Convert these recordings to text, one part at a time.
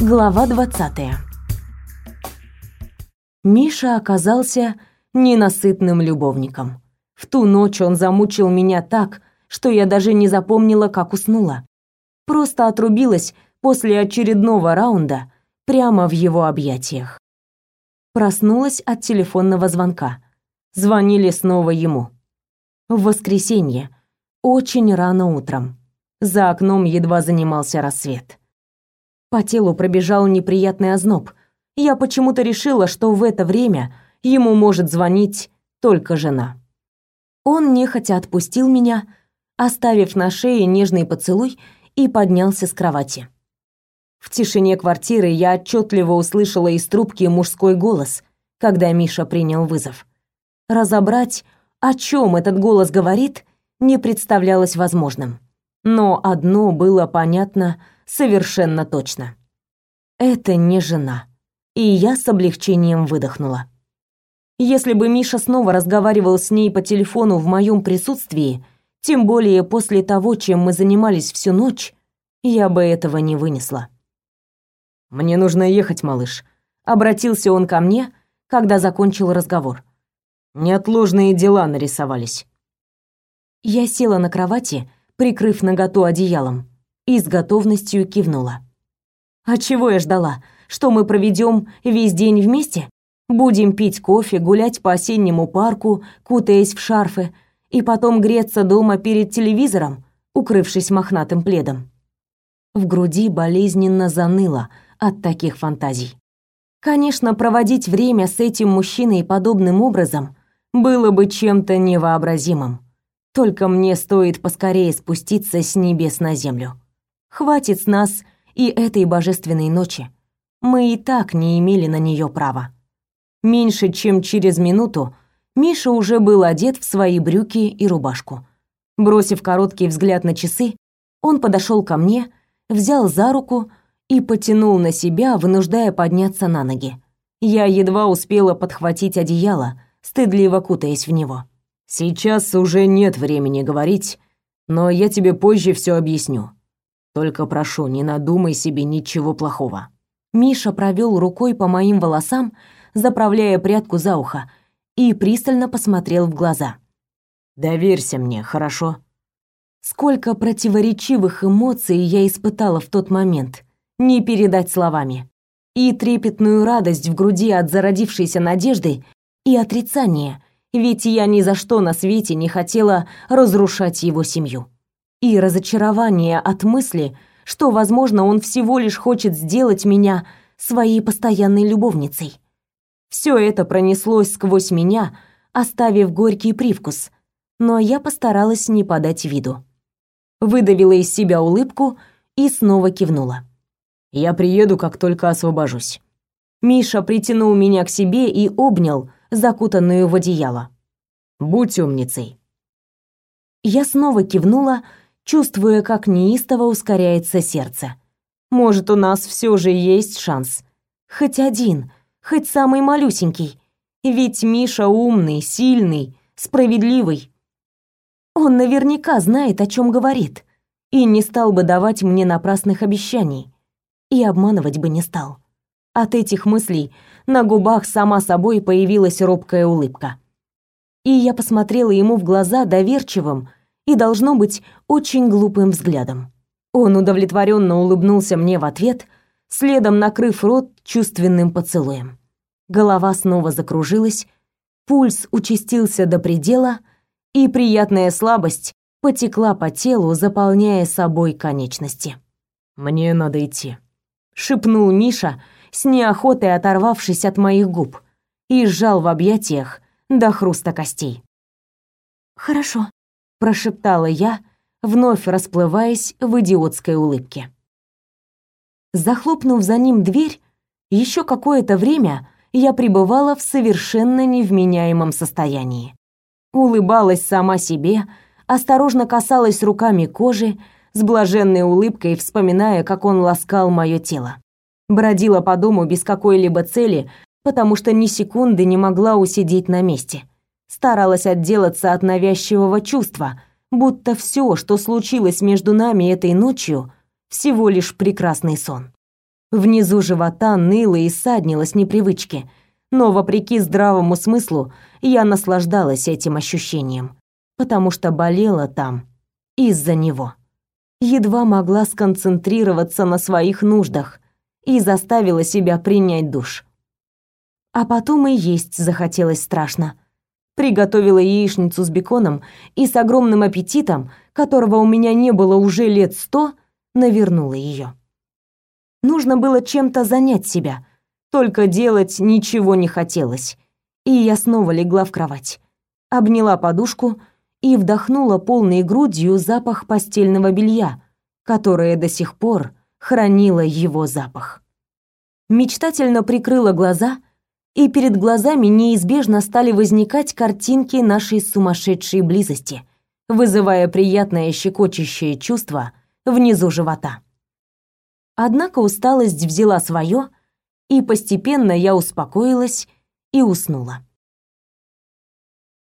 Глава 20. Миша оказался ненасытным любовником. В ту ночь он замучил меня так, что я даже не запомнила, как уснула. Просто отрубилась после очередного раунда прямо в его объятиях. Проснулась от телефонного звонка. Звонили снова ему. В воскресенье, очень рано утром. За окном едва занимался рассвет. По телу пробежал неприятный озноб. Я почему-то решила, что в это время ему может звонить только жена. Он нехотя отпустил меня, оставив на шее нежный поцелуй, и поднялся с кровати. В тишине квартиры я отчетливо услышала из трубки мужской голос, когда Миша принял вызов. Разобрать, о чем этот голос говорит, не представлялось возможным. Но одно было понятно совершенно точно. Это не жена. И я с облегчением выдохнула. Если бы Миша снова разговаривал с ней по телефону в моем присутствии, тем более после того, чем мы занимались всю ночь, я бы этого не вынесла. «Мне нужно ехать, малыш», — обратился он ко мне, когда закончил разговор. «Неотложные дела нарисовались». Я села на кровати, прикрыв наготу одеялом, и с готовностью кивнула. А чего я ждала? Что мы проведем весь день вместе? Будем пить кофе, гулять по осеннему парку, кутаясь в шарфы, и потом греться дома перед телевизором, укрывшись мохнатым пледом. В груди болезненно заныло от таких фантазий. Конечно, проводить время с этим мужчиной подобным образом было бы чем-то невообразимым. Только мне стоит поскорее спуститься с небес на землю. Хватит с нас и этой божественной ночи. Мы и так не имели на нее права. Меньше чем через минуту Миша уже был одет в свои брюки и рубашку. Бросив короткий взгляд на часы, он подошел ко мне, взял за руку и потянул на себя, вынуждая подняться на ноги. Я едва успела подхватить одеяло, стыдливо кутаясь в него. Сейчас уже нет времени говорить, но я тебе позже все объясню. Только прошу, не надумай себе ничего плохого. Миша провел рукой по моим волосам, заправляя прядку за ухо, и пристально посмотрел в глаза. Доверься мне, хорошо? Сколько противоречивых эмоций я испытала в тот момент, не передать словами. И трепетную радость в груди от зародившейся надежды, и отрицание, ведь я ни за что на свете не хотела разрушать его семью. И разочарование от мысли, что, возможно, он всего лишь хочет сделать меня своей постоянной любовницей. Все это пронеслось сквозь меня, оставив горький привкус, но я постаралась не подать виду. Выдавила из себя улыбку и снова кивнула. «Я приеду, как только освобожусь». Миша притянул меня к себе и обнял, закутанную в одеяло. Будь умницей. Я снова кивнула, чувствуя, как неистово ускоряется сердце. Может, у нас все же есть шанс. Хоть один, хоть самый малюсенький. Ведь Миша умный, сильный, справедливый. Он наверняка знает, о чем говорит, и не стал бы давать мне напрасных обещаний. И обманывать бы не стал. От этих мыслей на губах сама собой появилась робкая улыбка и я посмотрела ему в глаза доверчивым и, должно быть, очень глупым взглядом. Он удовлетворенно улыбнулся мне в ответ, следом накрыв рот чувственным поцелуем. Голова снова закружилась, пульс участился до предела, и приятная слабость потекла по телу, заполняя собой конечности. «Мне надо идти», — шепнул Миша, с неохотой оторвавшись от моих губ, и сжал в объятиях, до хруста костей. «Хорошо», — прошептала я, вновь расплываясь в идиотской улыбке. Захлопнув за ним дверь, еще какое-то время я пребывала в совершенно невменяемом состоянии. Улыбалась сама себе, осторожно касалась руками кожи, с блаженной улыбкой вспоминая, как он ласкал мое тело. Бродила по дому без какой-либо цели, потому что ни секунды не могла усидеть на месте. Старалась отделаться от навязчивого чувства, будто все, что случилось между нами этой ночью, всего лишь прекрасный сон. Внизу живота ныло и саднило с непривычки, но вопреки здравому смыслу я наслаждалась этим ощущением, потому что болела там из-за него. Едва могла сконцентрироваться на своих нуждах и заставила себя принять душ. А потом и есть захотелось страшно. Приготовила яичницу с беконом и с огромным аппетитом, которого у меня не было уже лет сто, навернула ее. Нужно было чем-то занять себя, только делать ничего не хотелось. И я снова легла в кровать, обняла подушку и вдохнула полной грудью запах постельного белья, которое до сих пор хранило его запах. Мечтательно прикрыла глаза, и перед глазами неизбежно стали возникать картинки нашей сумасшедшей близости, вызывая приятное щекочущее чувство внизу живота. Однако усталость взяла свое, и постепенно я успокоилась и уснула.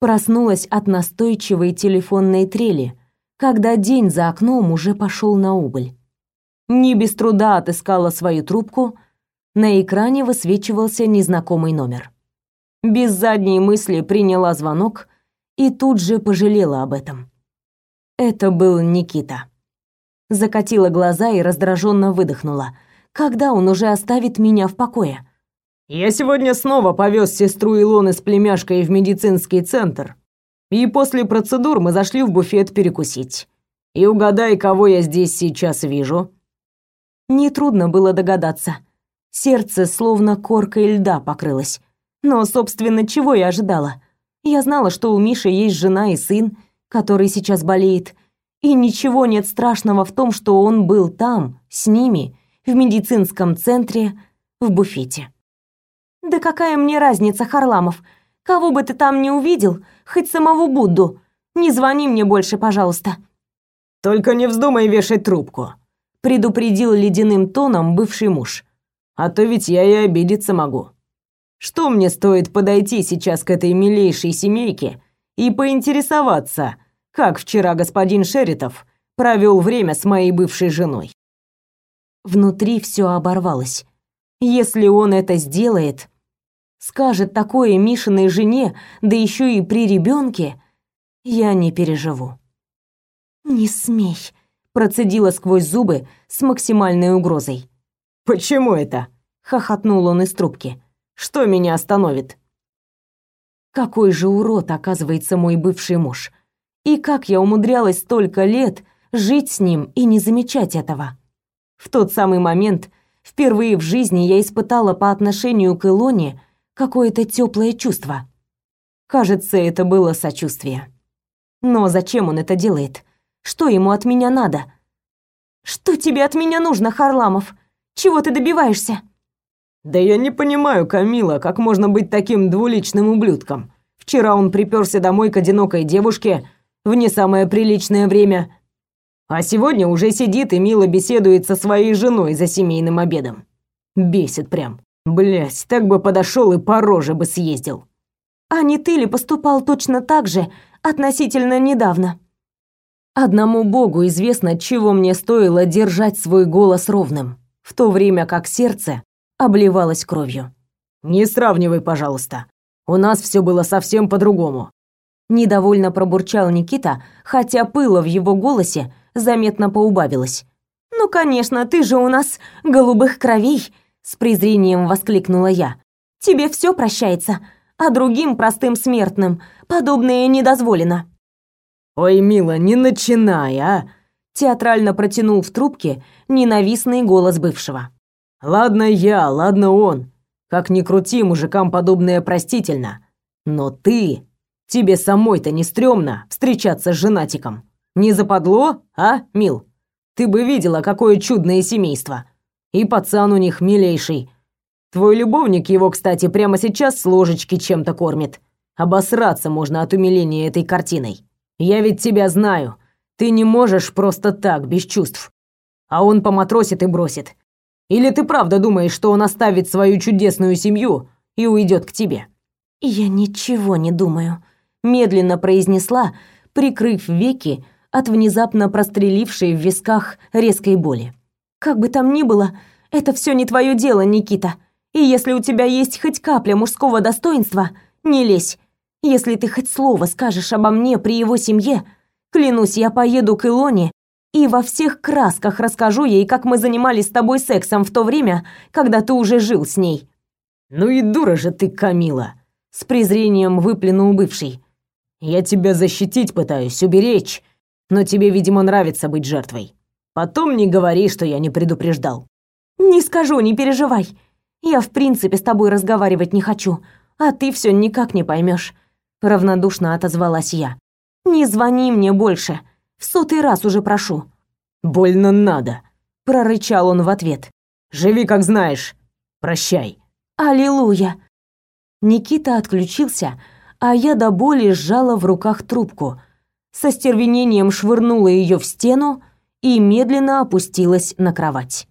Проснулась от настойчивой телефонной трели, когда день за окном уже пошел на убыль. Не без труда отыскала свою трубку, на экране высвечивался незнакомый номер. Без задней мысли приняла звонок и тут же пожалела об этом. Это был Никита закатила глаза и раздраженно выдохнула. Когда он уже оставит меня в покое? Я сегодня снова повез сестру Илоны с племяшкой в медицинский центр. И после процедур мы зашли в буфет перекусить. И угадай, кого я здесь сейчас вижу. Нетрудно было догадаться. Сердце словно коркой льда покрылось. Но, собственно, чего я ожидала? Я знала, что у Миши есть жена и сын, который сейчас болеет, и ничего нет страшного в том, что он был там, с ними, в медицинском центре, в буфете. Да какая мне разница, Харламов? Кого бы ты там не увидел, хоть самого Будду, не звони мне больше, пожалуйста. Только не вздумай вешать трубку, предупредил ледяным тоном бывший муж. А то ведь я и обидеться могу. Что мне стоит подойти сейчас к этой милейшей семейке и поинтересоваться, как вчера господин Шеритов провел время с моей бывшей женой. Внутри все оборвалось. Если он это сделает, скажет такое Мишиной жене, да еще и при ребенке, я не переживу. «Не смей», — процедила сквозь зубы с максимальной угрозой. «Почему это?» — хохотнул он из трубки. «Что меня остановит?» Какой же урод, оказывается, мой бывший муж. И как я умудрялась столько лет жить с ним и не замечать этого. В тот самый момент впервые в жизни я испытала по отношению к Илоне какое-то теплое чувство. Кажется, это было сочувствие. Но зачем он это делает? Что ему от меня надо? Что тебе от меня нужно, Харламов? Чего ты добиваешься? Да я не понимаю, Камила, как можно быть таким двуличным ублюдком. Вчера он приперся домой к одинокой девушке, в не самое приличное время. А сегодня уже сидит и мило беседует со своей женой за семейным обедом. Бесит прям. Блять, так бы подошел и по роже бы съездил. А не ты ли поступал точно так же относительно недавно? Одному богу известно, чего мне стоило держать свой голос ровным, в то время как сердце обливалось кровью. Не сравнивай, пожалуйста. У нас все было совсем по-другому недовольно пробурчал Никита, хотя пыла в его голосе заметно поубавилось. Ну, конечно, ты же у нас голубых кровей, с презрением воскликнула я. Тебе все прощается, а другим простым смертным подобное не дозволено. Ой, мила, не начинай, а, театрально протянул в трубке ненавистный голос бывшего. Ладно я, ладно он. Как ни крути, мужикам подобное простительно. Но ты Тебе самой-то не стрёмно встречаться с женатиком? Не западло, а, мил? Ты бы видела, какое чудное семейство. И пацан у них милейший. Твой любовник его, кстати, прямо сейчас с ложечки чем-то кормит. Обосраться можно от умиления этой картиной. Я ведь тебя знаю. Ты не можешь просто так, без чувств. А он поматросит и бросит. Или ты правда думаешь, что он оставит свою чудесную семью и уйдет к тебе? Я ничего не думаю, медленно произнесла, прикрыв веки от внезапно прострелившей в висках резкой боли. Как бы там ни было, Это все не твое дело, Никита. И если у тебя есть хоть капля мужского достоинства, не лезь. Если ты хоть слово скажешь обо мне при его семье, клянусь, я поеду к Илоне и во всех красках расскажу ей, как мы занимались с тобой сексом в то время, когда ты уже жил с ней. Ну и дура же ты, Камила, с презрением выплюнул бывший. Я тебя защитить пытаюсь, уберечь, но тебе, видимо, нравится быть жертвой. Потом не говори, что я не предупреждал. Не скажу, не переживай. Я в принципе с тобой разговаривать не хочу, а ты все никак не поймешь. равнодушно отозвалась я. Не звони мне больше. В сотый раз уже прошу. Больно надо, прорычал он в ответ. Живи как знаешь. Прощай. Аллилуйя. Никита отключился, а я до боли сжала в руках трубку. Со стервенением швырнула ее в стену и медленно опустилась на кровать.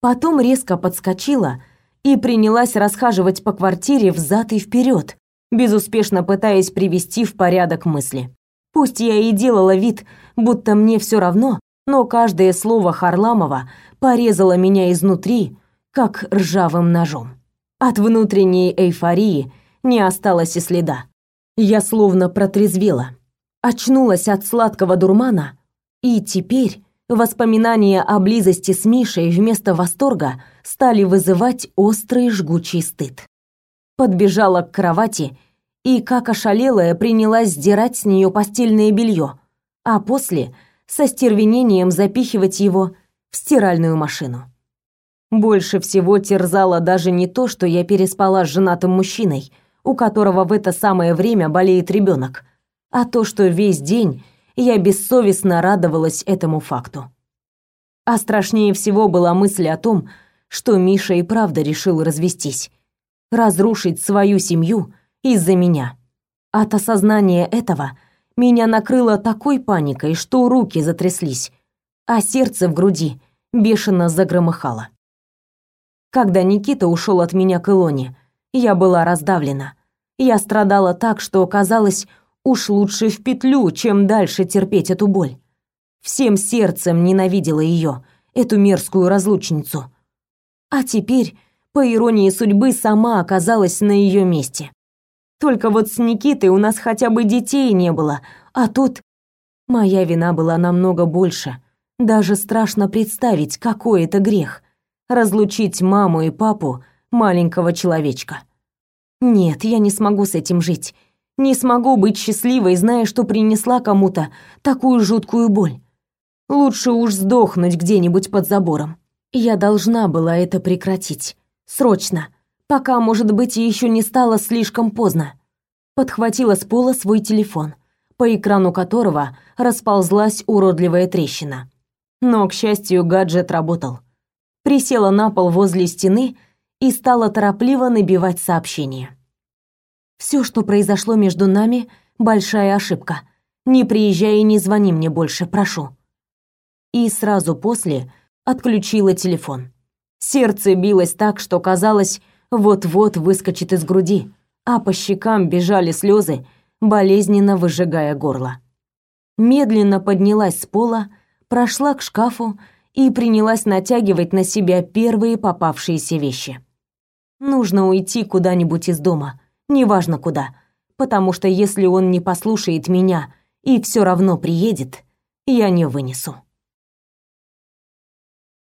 Потом резко подскочила и принялась расхаживать по квартире взад и вперед, безуспешно пытаясь привести в порядок мысли. Пусть я и делала вид, будто мне все равно, но каждое слово Харламова порезало меня изнутри, как ржавым ножом. От внутренней эйфории не осталось и следа. Я словно протрезвела, очнулась от сладкого дурмана, и теперь воспоминания о близости с Мишей вместо восторга стали вызывать острый жгучий стыд. Подбежала к кровати и, как ошалелая, принялась сдирать с нее постельное белье, а после со стервенением запихивать его в стиральную машину. Больше всего терзало даже не то, что я переспала с женатым мужчиной, у которого в это самое время болеет ребенок, а то, что весь день я бессовестно радовалась этому факту. А страшнее всего была мысль о том, что Миша и правда решил развестись, разрушить свою семью из-за меня. От осознания этого меня накрыло такой паникой, что руки затряслись, а сердце в груди бешено загромыхало. Когда Никита ушел от меня к Илоне, я была раздавлена. Я страдала так, что казалось, уж лучше в петлю, чем дальше терпеть эту боль. Всем сердцем ненавидела ее, эту мерзкую разлучницу. А теперь, по иронии судьбы, сама оказалась на ее месте. Только вот с Никитой у нас хотя бы детей не было, а тут моя вина была намного больше. Даже страшно представить, какой это грех разлучить маму и папу маленького человечка. Нет, я не смогу с этим жить. Не смогу быть счастливой, зная, что принесла кому-то такую жуткую боль. Лучше уж сдохнуть где-нибудь под забором. Я должна была это прекратить. Срочно пока, может быть, еще не стало слишком поздно. Подхватила с пола свой телефон, по экрану которого расползлась уродливая трещина. Но, к счастью, гаджет работал. Присела на пол возле стены и стала торопливо набивать сообщение. Все, что произошло между нами, большая ошибка. Не приезжай и не звони мне больше, прошу. И сразу после отключила телефон. Сердце билось так, что казалось, вот-вот выскочит из груди, а по щекам бежали слезы, болезненно выжигая горло. Медленно поднялась с пола, прошла к шкафу и принялась натягивать на себя первые попавшиеся вещи. Нужно уйти куда-нибудь из дома, неважно куда, потому что если он не послушает меня и все равно приедет, я не вынесу.